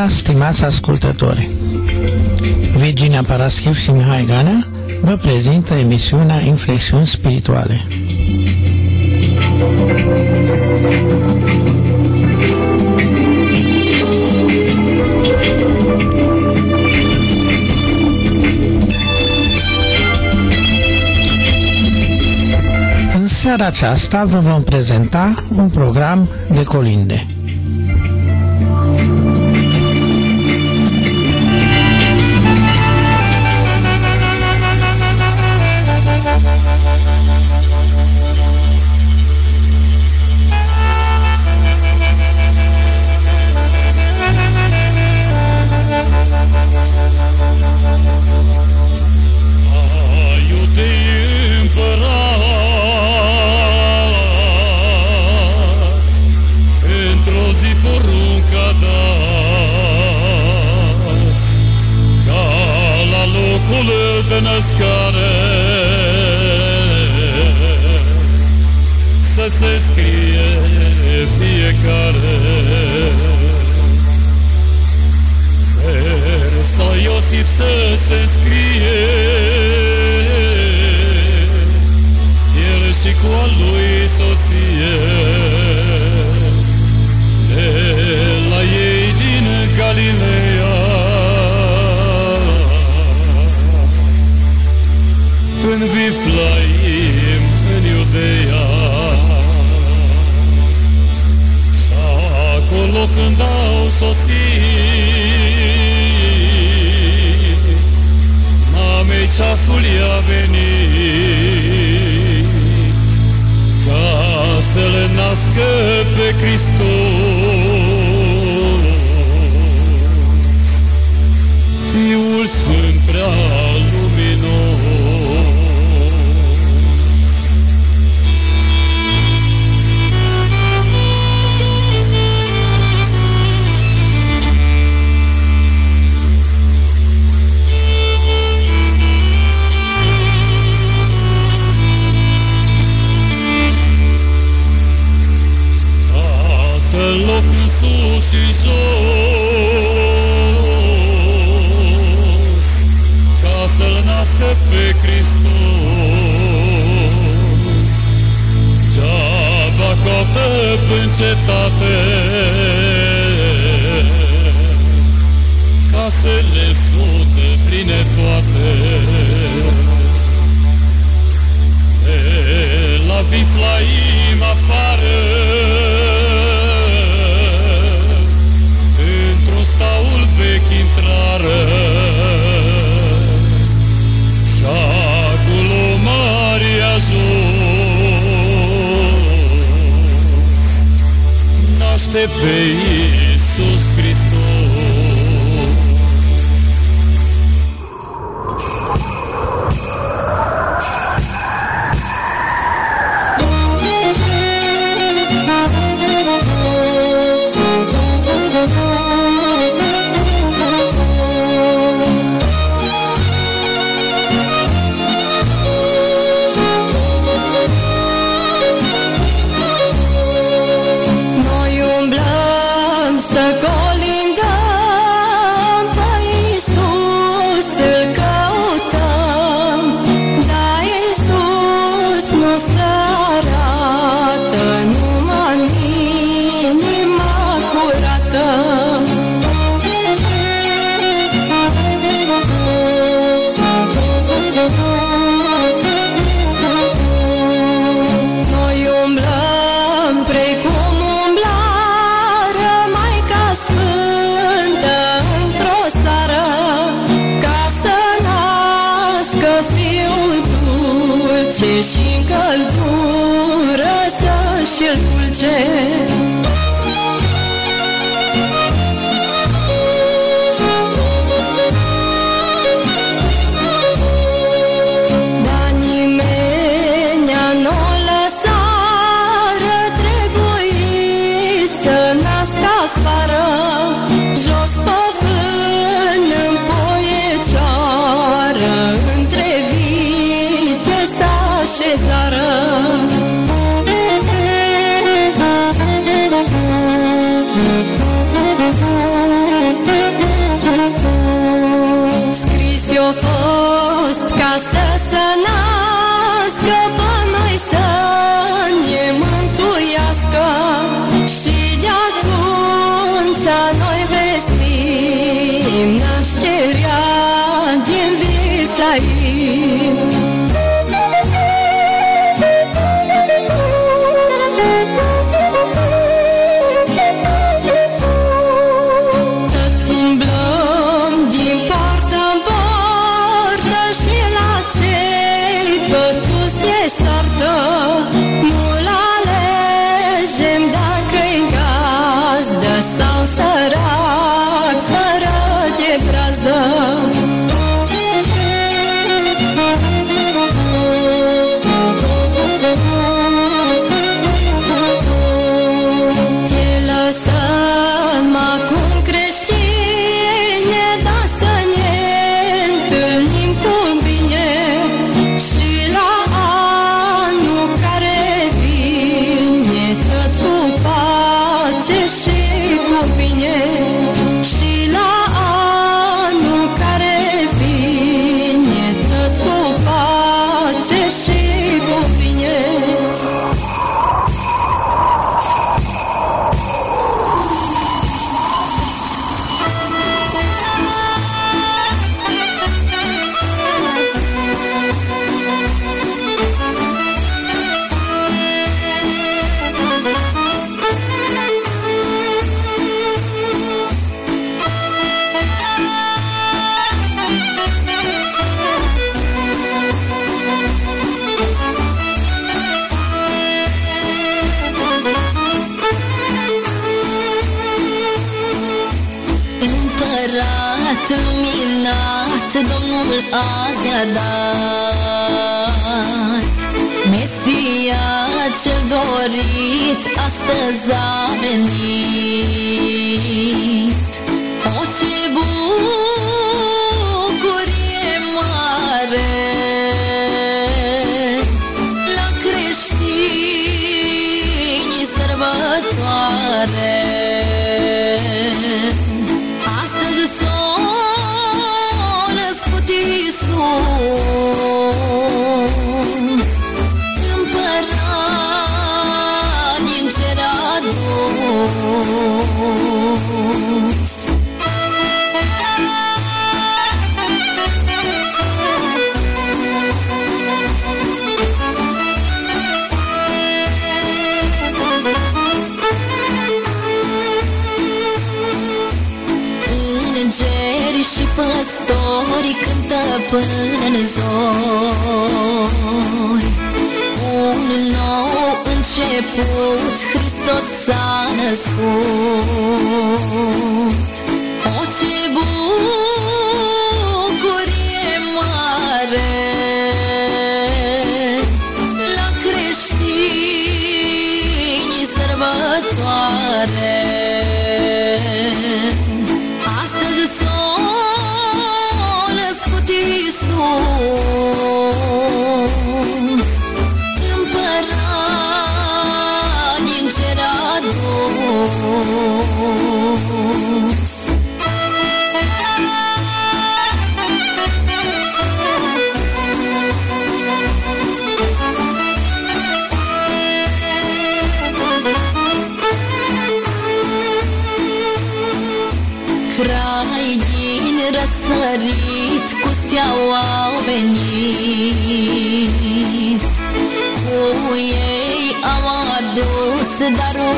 seara, stimați ascultători! Virginia Paraschiv și Mihai Ganea vă prezintă emisiunea Inflexiuni Spirituale. În seara aceasta vă vom prezenta un program de colinde. Să se scrie. El și cu a lui soție. De la ei din Galileea în Viflaim, în Iudeea. Și acolo când au sosit, mamei ceasul i-a venit, ca să le nască pe Hristos. Fiul Sfânt prea luminos, și jos, ca să-L nască pe Hristos. Geaba coftă în cetate, ca să le sute pline toate. E la Viflaim afară, intrară, și acolo Maria jos, naște pe Iisus dat. Mesia cel dorit astăzi a venit. O, ce bucurie mare! La creștinii sărbătoare. Astăzi 俗 flori cântă până în zori. Un nou început Hristos s-a născut. O, ce bucurie mare! La creștini sărbătoare.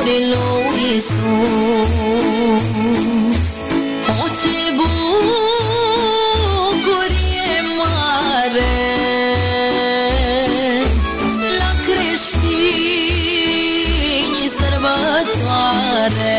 Harul lui Isus. O, ce bucurie mare La creștini sărbătoare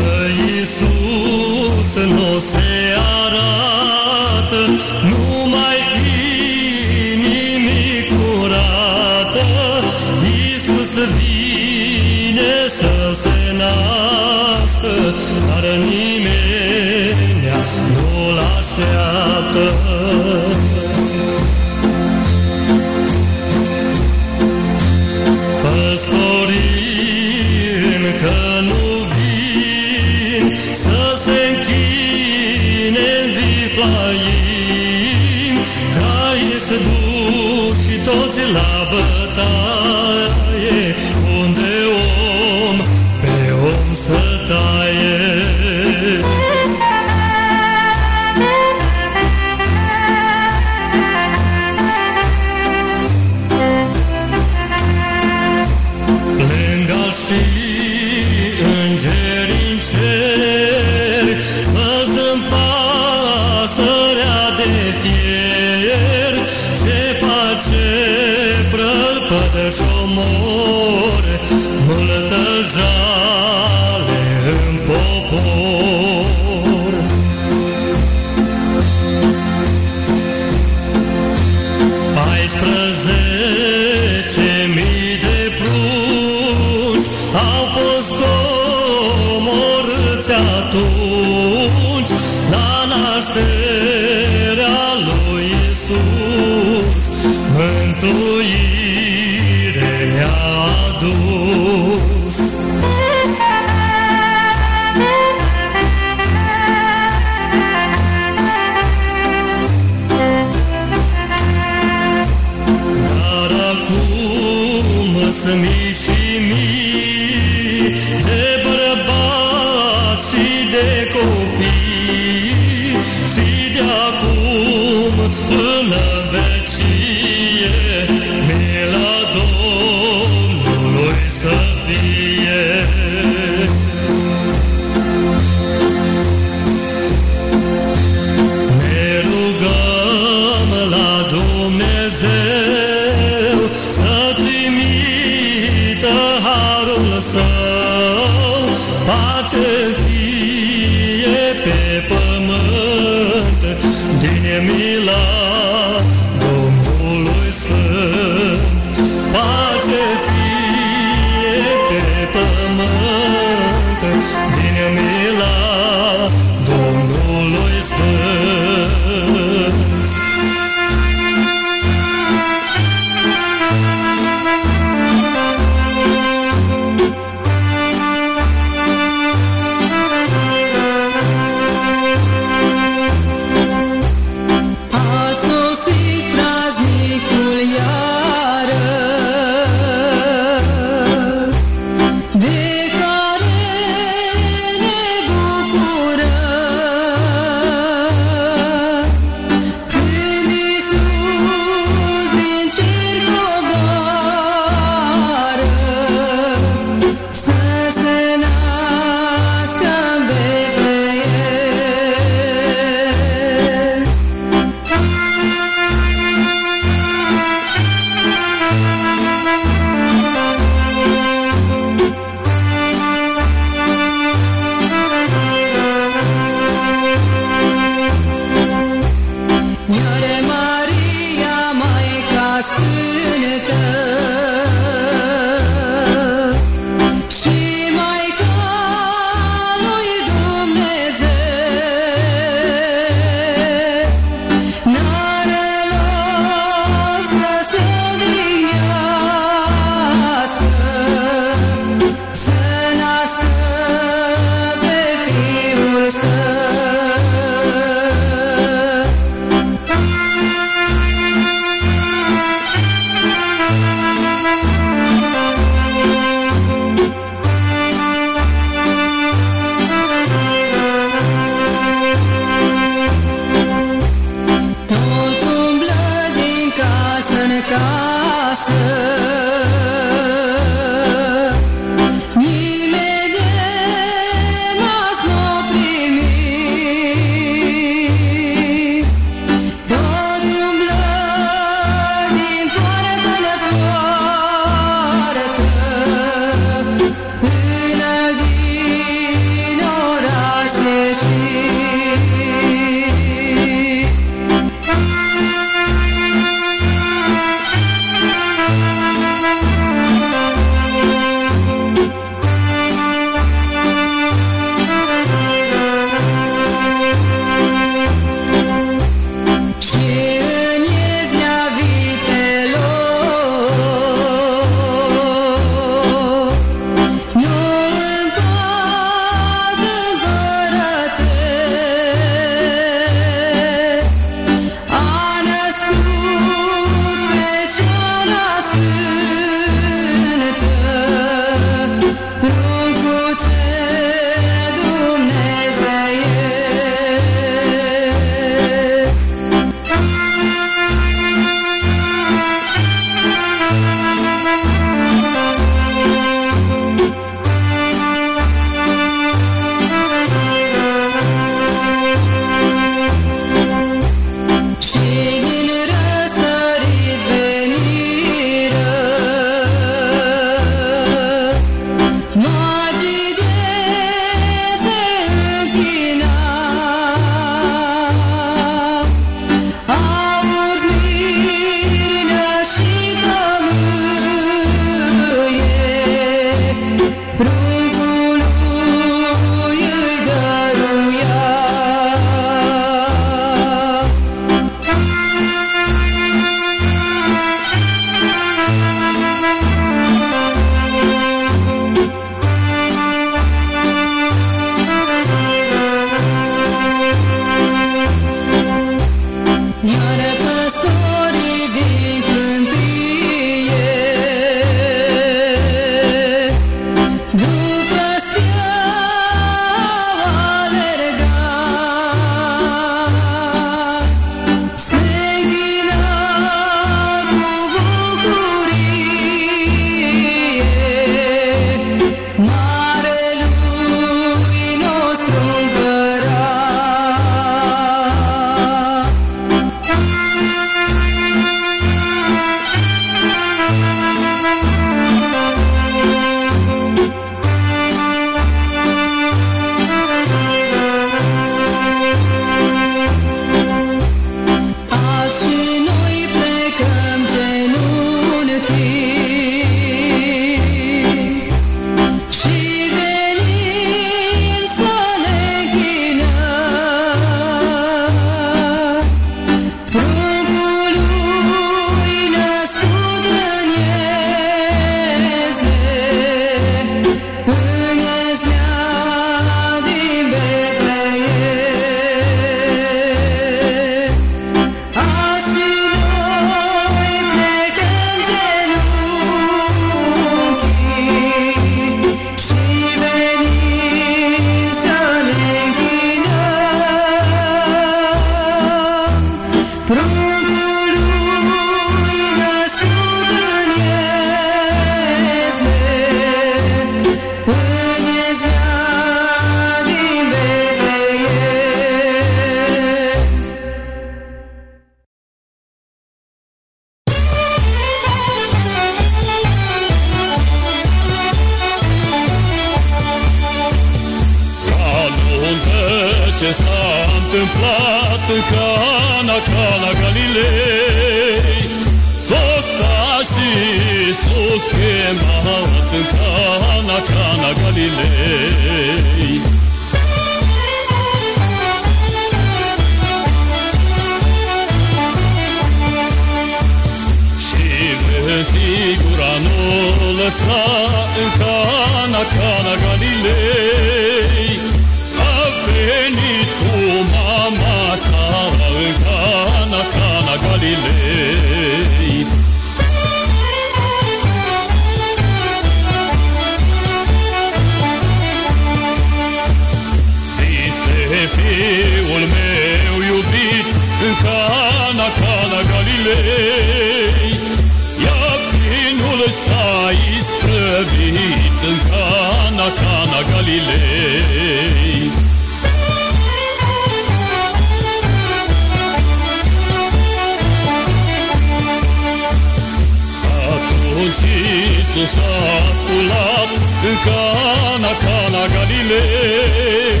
Cana Galilei.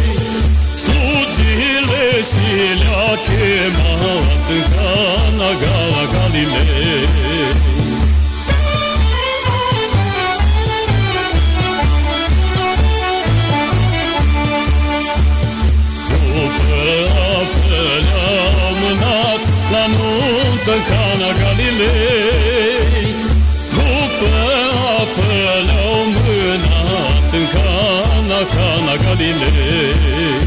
Slugile și le-a chemat în Cana, Cana Galilei. La nuntă în Cana Galilei. Cana Galilei.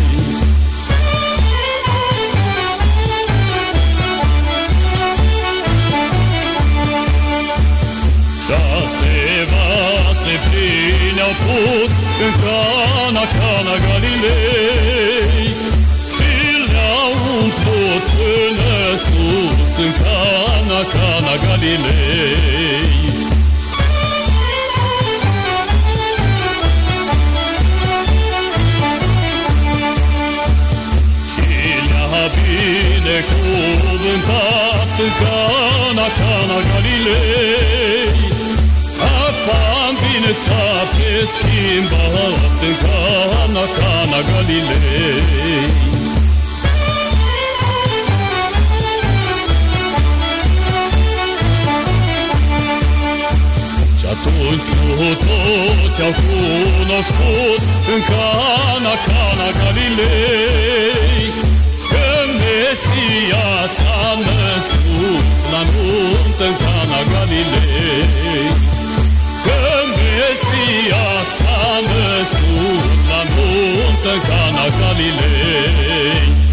Șase vase pline au pus în Cana, Cana Galilei Și le-au umplut până sus în Cana, Cana Galilei binecuvântat în Cana, Cana Galilei. Apa în bine s-a preschimbat în Cana, Cana Galilei. Și atunci cu toți au cunoscut în Cana, Cana Galilei. Că Mesia s-a născut la nuntă în Cana Galilei. Că Mesia s-a născut la nuntă în Cana Galilei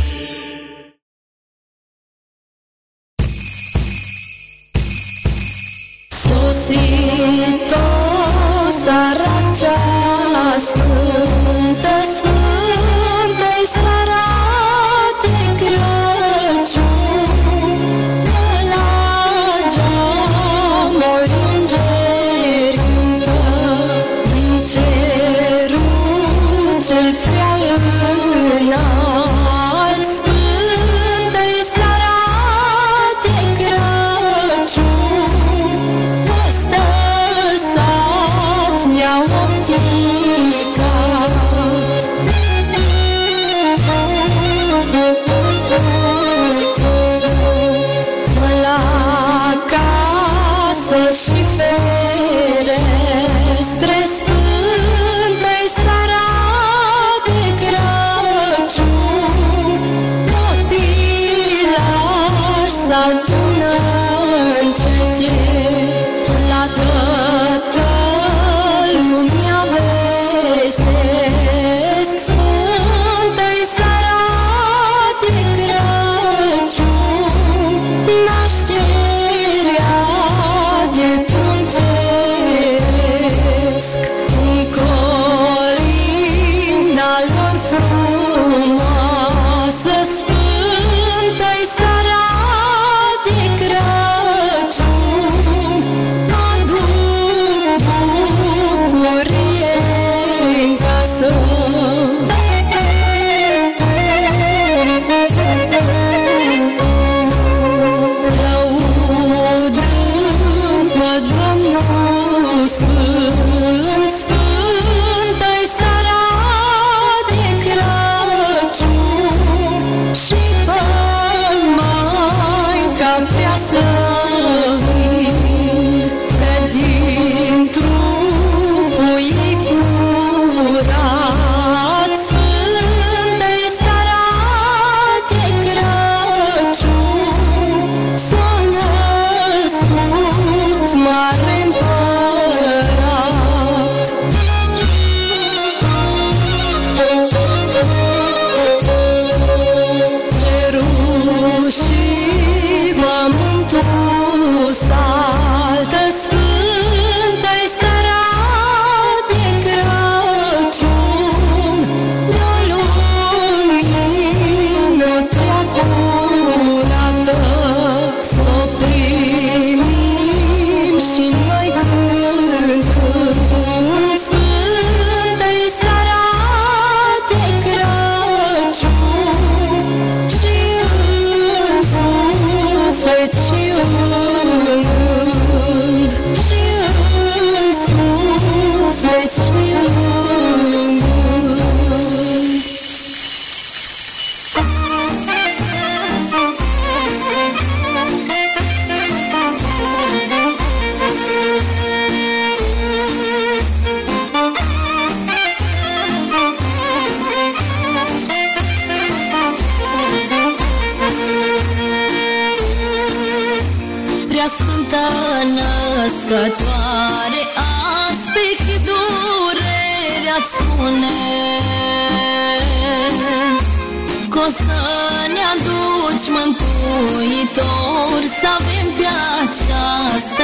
last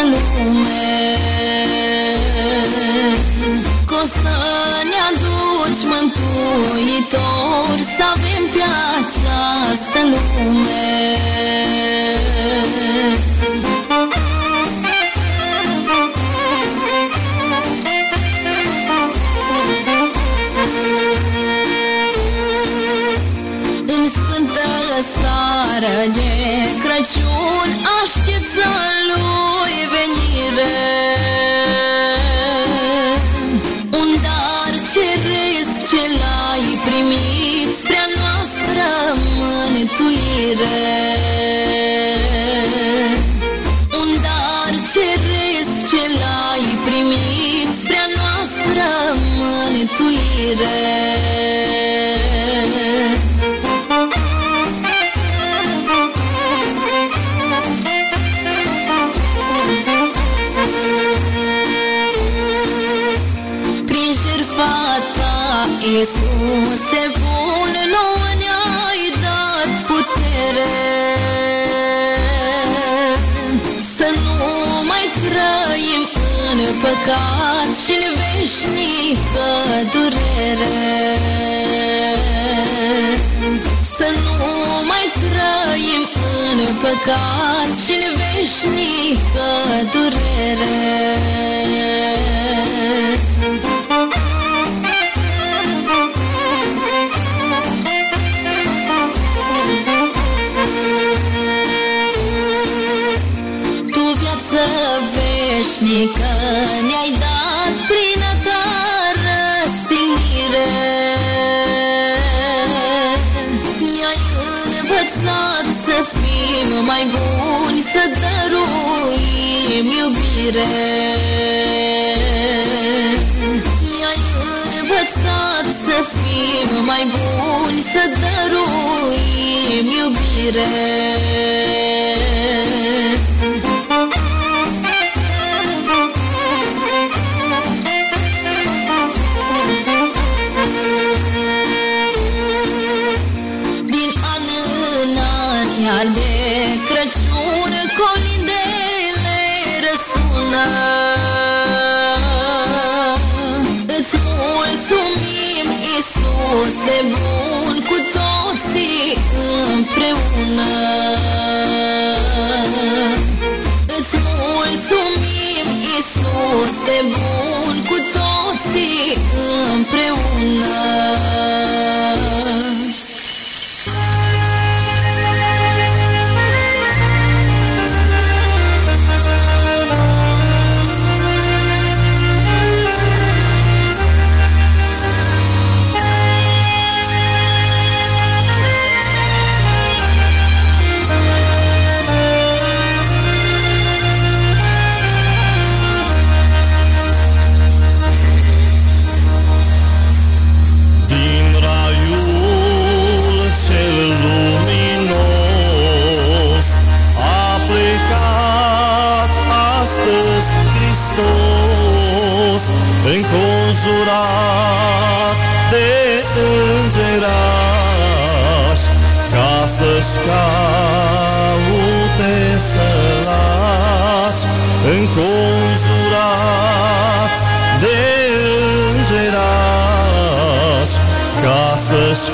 lume. Că o să ne aduci mântuitor Să avem pe această lume. În sfântă seară de Crăciun Aștepța lui venire Un dar ceresc ce l-ai primit Spre a noastră mântuire păcat și în veșnică durere. Să nu mai trăim în păcat și în veșnică durere iubire. Ne-ai învățat să fim mai buni, să dăruim iubire Îți mulțumim, Iisuse bun, cu toții împreună. Îți mulțumim, Iisuse bun, cu toții împreună să-și caute sălași, înconjurat de îngerași, ca să-și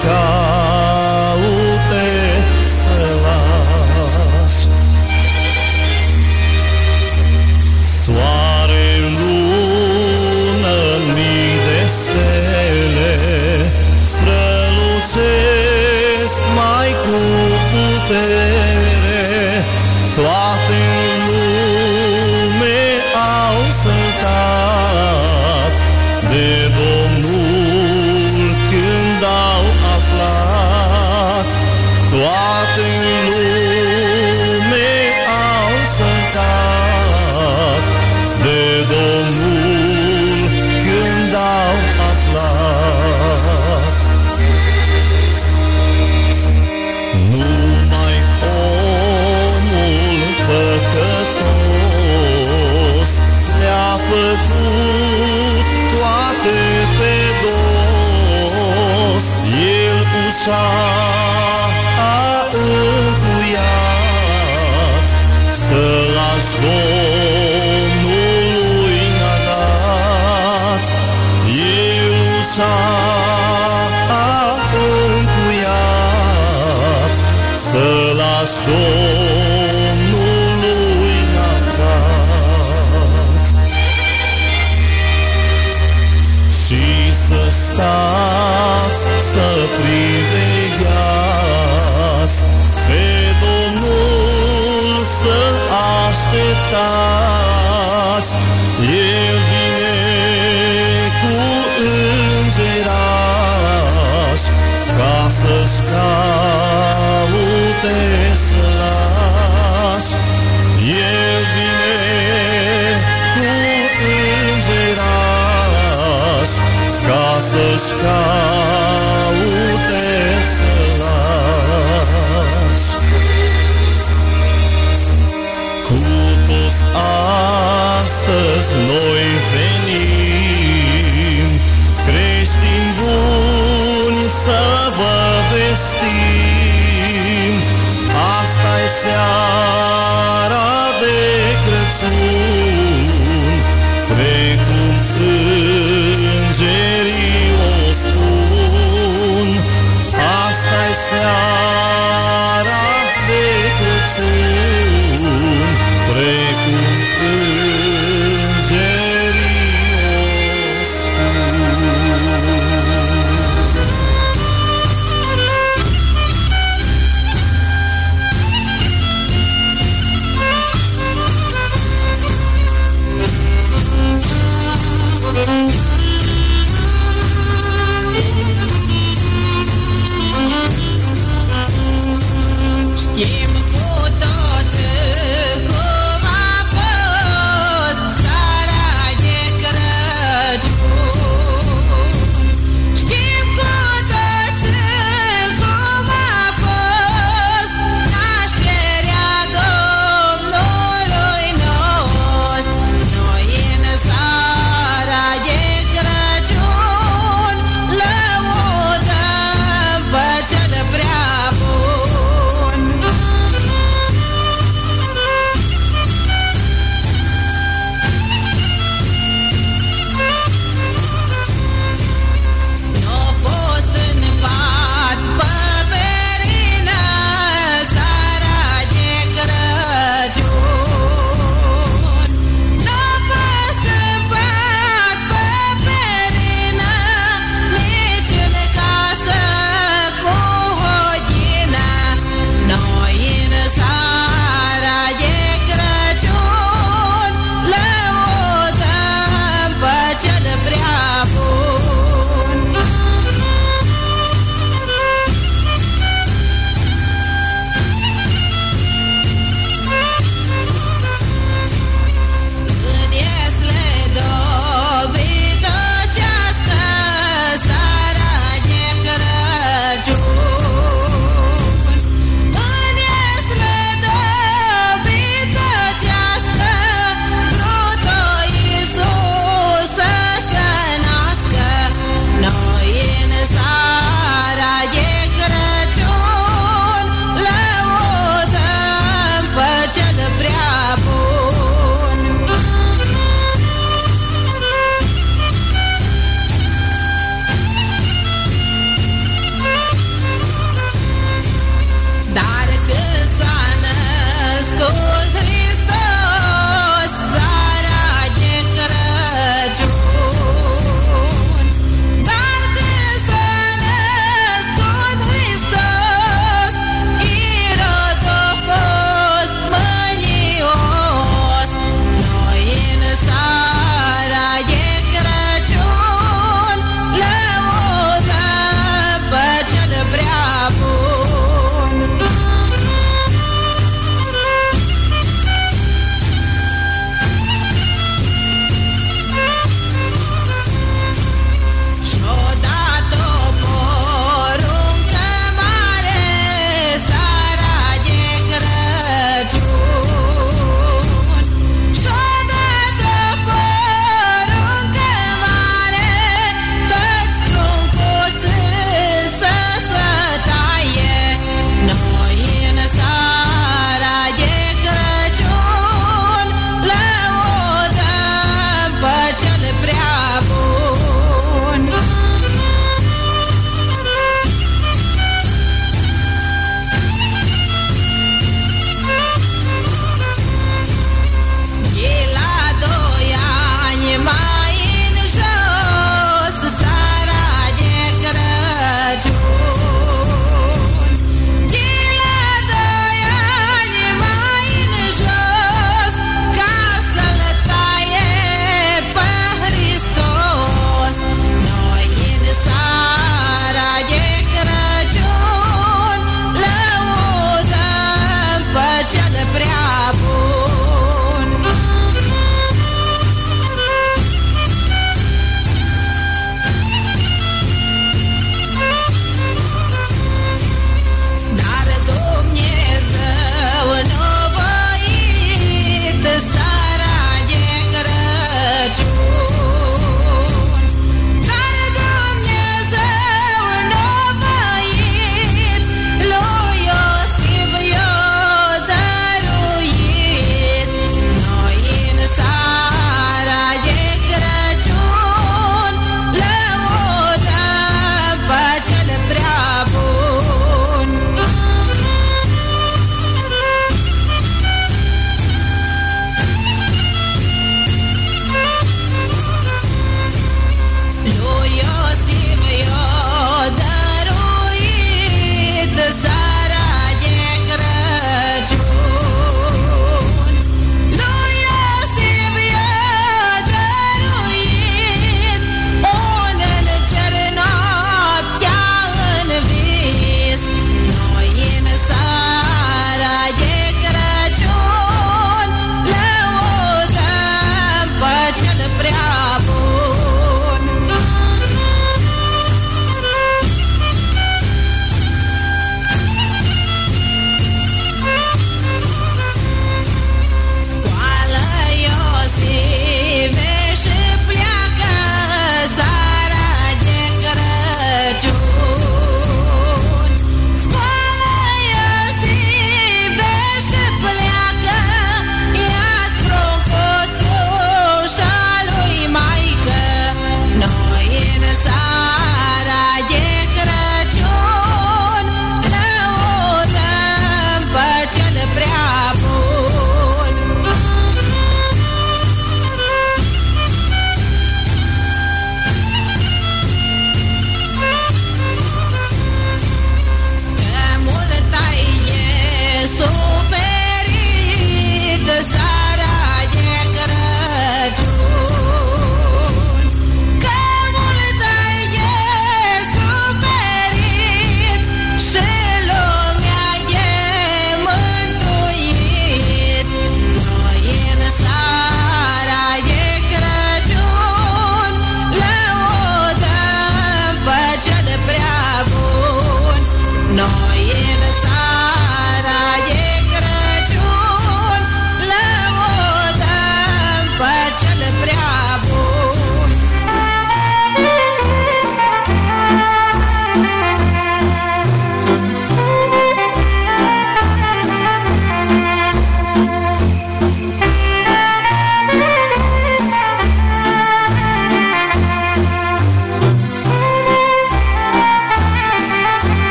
să-și caute sălași. Cu toți astăzi noi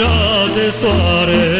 lumina cea de soare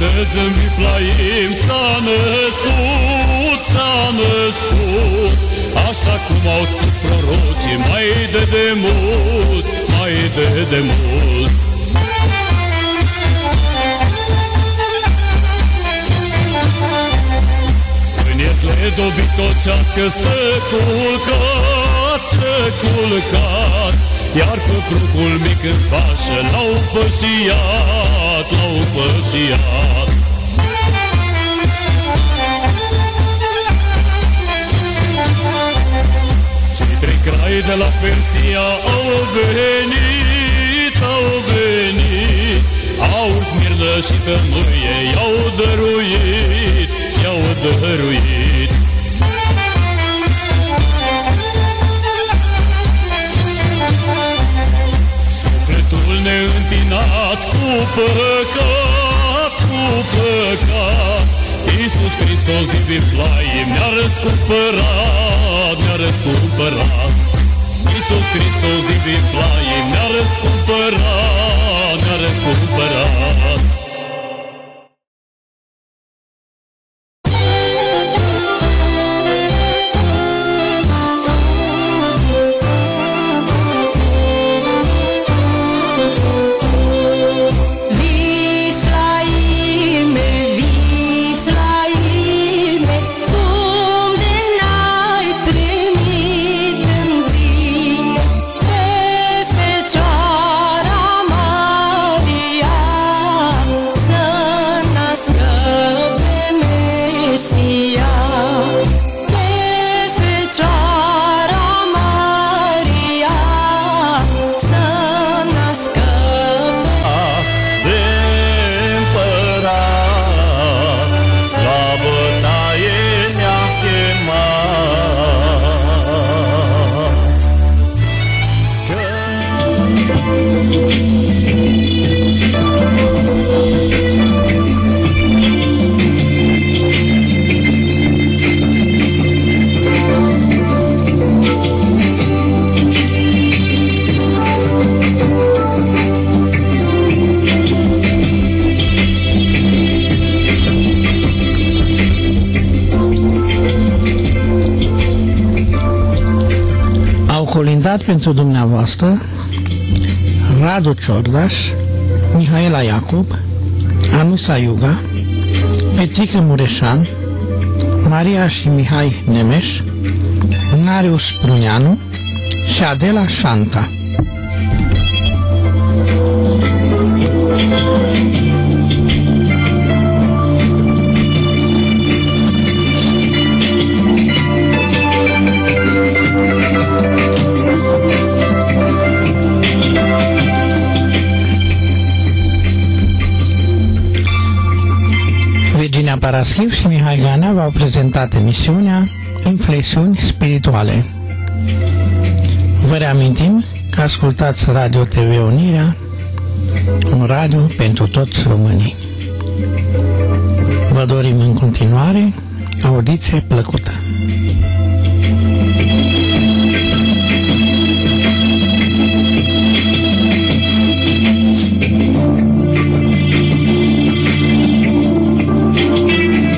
Astăzi în Biflaim s-a născut, s-a născut, Așa cum au spus prorocii mai de demult, mai de demult. În Ietle dobitocească stă culcat, stă culcat, Iar pe prucul mic în fașă l-au fășiat, l-au fășiat. Cei trei crai de la Persia au venit, au venit, au smirnă și tămâie, i-au dăruit, i-au dăruit. Sufletul neîntinat cu păcat, cu păcat, Iisus Hristos din Biflaim ne-a răscumpărat, ne-a răscumpărat. Iisus Hristos din Biflaim ne-a răscumpărat, ne-a răscumpărat. Au colindat pentru dumneavoastră Radu Ciordaș, Mihaela Iacob, Anusa Iuga, Petrică Mureșan, Maria și Mihai Nemeș, Narius Pruneanu și Adela Șanta. Virginia Paraschiv și Mihai Ganea v-au prezentat emisiunea Inflexiuni Spirituale. Vă reamintim că ascultați Radio TV Unirea, un radio pentru toți românii. Vă dorim în continuare audiție plăcută.